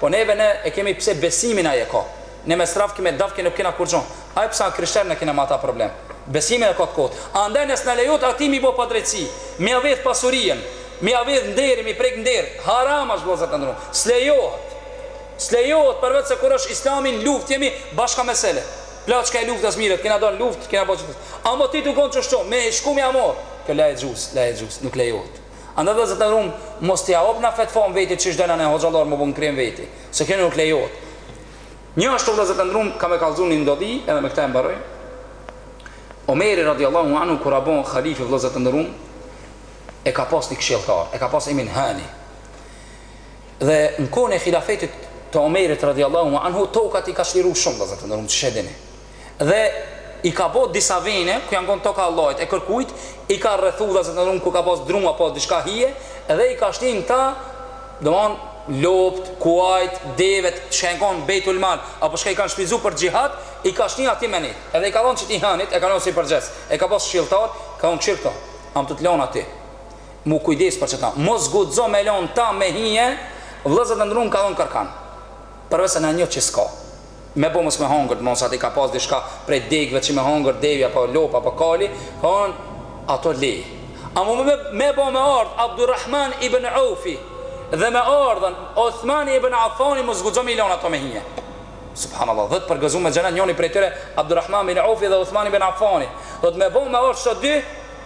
po neve ne e kemi pse besimin ai e ka ne me strafki me dafki nuk kena kurgjo ai pse a krishter ne kena me ata problem besimin e ka të kotë andaj ne s'na lejot atij mi bo padrejtësi mi ja vjedh pasurinë mi ja vjedh nderin mi prek nder haram është vëllezër të nderuam s'lejohet s'lejohet përveçse kur është islami në luftë e kemi bashka mesele. Plaçka e luftës mirret, kena dalë luftë, kena bërë çfarë. Ama ti tu kon qështu, me shku me ja mor. Kjo la jexhuz, la jexhuz, nuk lejohet. Andaj vëllezër të nderum, mos t'ja hop na fetfan veti qysh dojna ne hoxhallarë me u bo në krim veti, se kjo nuk lejohet. Njashtu vëllezër të nderum, kam me kalzu një ndodhi, edhe me këta e mbaroj. Omeri radiallahu anhu, kur a bon halif vëllezër të nderum, e ka pas një këshiltar, e ka pas emin hani. Dhe në kohën e Khilafetit të Omerit radhiyallahu anhu tokat i ka çliru shumë vëllazër të nderuam siç e dini. Dhe i ka bë disa vene ku janë kon toka e Allahit e kërkujt s' i ka rrethu vëllazër të nderuam ku ka pas drum apo diçka hije dhe i ka shtin ta domthon lopt, kuajt, devet, çka janë kon Beitul Mal apo çka i kanë shfrytzu për xhihad, i ka shtin aty me nejt. Edhe i ka dhënë çiti njonit, e ka lënë si përgjegjës. E ka pas këshilltar, ka dhënë këshillë këto. Am të të lënë aty. Mu kujdes për qëta. Mos guxo me lon ta me hije vllëzër të ndrum ka thën kërkan. Përveç se naj njo që s'ka. Me bo mos me hangër domon aty ka pas dishka prej degëve që me hangër devi apo lopë apo kali hën ato lej. Amo me me bo me ardh Abdurrahman ibn Aufi dhe me ardhën Othmani ibn Afani mos guxo me i lon ato me hije. Subhanallah dhët përgëzum me xhenet njoni prej tyre Abdurrahman ibn Aufi dhe Othmani ibn Afani. Thot me bo me ardh qëto dy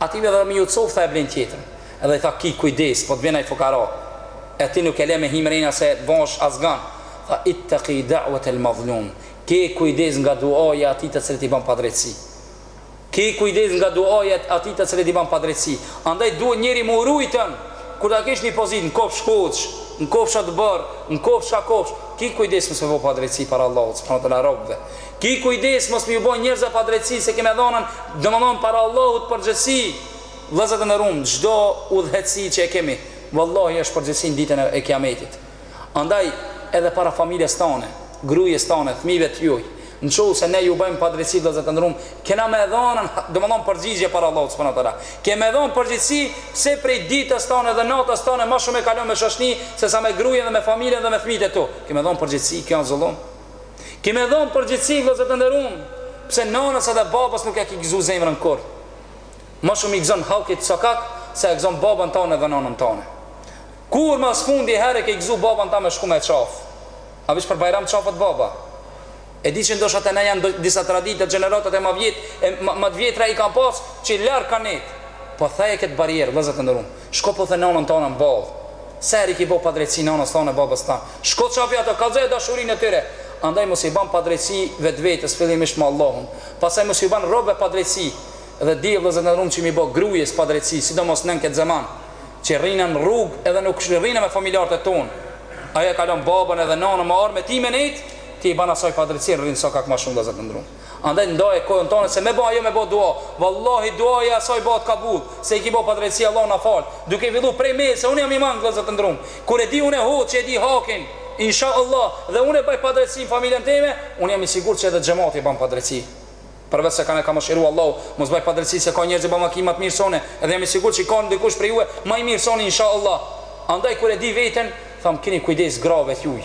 Ati me dhe me ju cofta e blen tjetrin edhe i tha ki kujdes po të vjen ai fukara e ti nuk e le me hi mrena se bash asgan tha ittaki da'wat al mazlum ke kujdes nga duaja e atij të cilit i bën padrejtësi ke kujdes nga duaja e atij të cilit i bën padrejtësi andaj duhet njeri mu rujtën kur ta kesh një pozitë n'kofsh hoxh n'kofsh drejtor n'kofsh ça kofsh ki kujdes mos me bo padrejtësi para Allahut subhanahu wa ta'ala robëve Ki kujdes mos me ju bo njerëzve padrejtësi se ke me dhënën domethënë para Allahut përgjegjësi vëllezër të nderuam çdo udhëheqësi që e kemi vallahi është përgjegjësi në ditën e kijametit andaj edhe para familjes tane grujes tane fëmijëve të tuaj nëse ne ju bëjmë padrejtësi vëllezër të nderuam kena me dhënën domethënë përgjegjësi para Allahut subhanahu teala ke me dhënë përgjegjësi pse prej ditës tane dhe natës tane më shumë e kalon me shoqni sesa me grujen dhe me familjen dhe me fëmijët e tu ke me dhënë përgjegjësi kjo është zullum Ki me dhon përgjegjësi vëllezër të nderuam, pse nanës edhe babës nuk ja ki gëzu zemrën kurr. Më shumë i gëzon hallkit sokak se e gëzon babën tane dhe nanën tane. Kur ma së fundi herë e ke gëzu babën ta me shku me e qafë? A veç për Bajram qafet baba? E di që ndoshta te ne janë disa tradita gjeneratat e ma të vjetra i kanë pas që larg kanë nejt. Po theje këtë barrierë vëllezër të nderuam. Shko puthe nënën tënde në ballë sa herë i ki bo padrejtësi nënës tënde e babës tënd. Shko qafi ato, kallxoje dashurinë e tyre. Andaj mos i bën padrejtësi vetvetes fillimisht me Allahun. Pastaj mos ju bën robëve padrejtësi dhe dije vëllezër të nderum që mi bo grujes padrejtësi, sidomos në këtë zeman që rrin në rrugë edhe nuk rrin me familjarët e tanë. Ajo e ka lon babën edhe nënën me ardhë me ti me nejtë, ti i bën asaj padrejtësi rrin sokak ma shumë vëllezër të nderum. Andaj ndaje kohën tande se me ba ajo me ba dua Vallahi duaja e saj bahet kabul se i ki ba padrejtësi Allahu na fal duke fillu prej meje se unë jam i mangë vëllezër të nderum kur e di unë hoxhë që e di hakin insha Allah dhe unë e baj padrejtësi në familjen time unë jam i sigurt që edhe xhemati e ban padrejtësi përveç se kane ka mëshiru Allahu mos ban padrejtësi se ka njerëz që ban vaki ma të mirë se unë edhe jam i sigurt që ka ndikush prej juve ma i mirë se unë insha Allah andaj kur e di veten tham kini kujdes grave tuj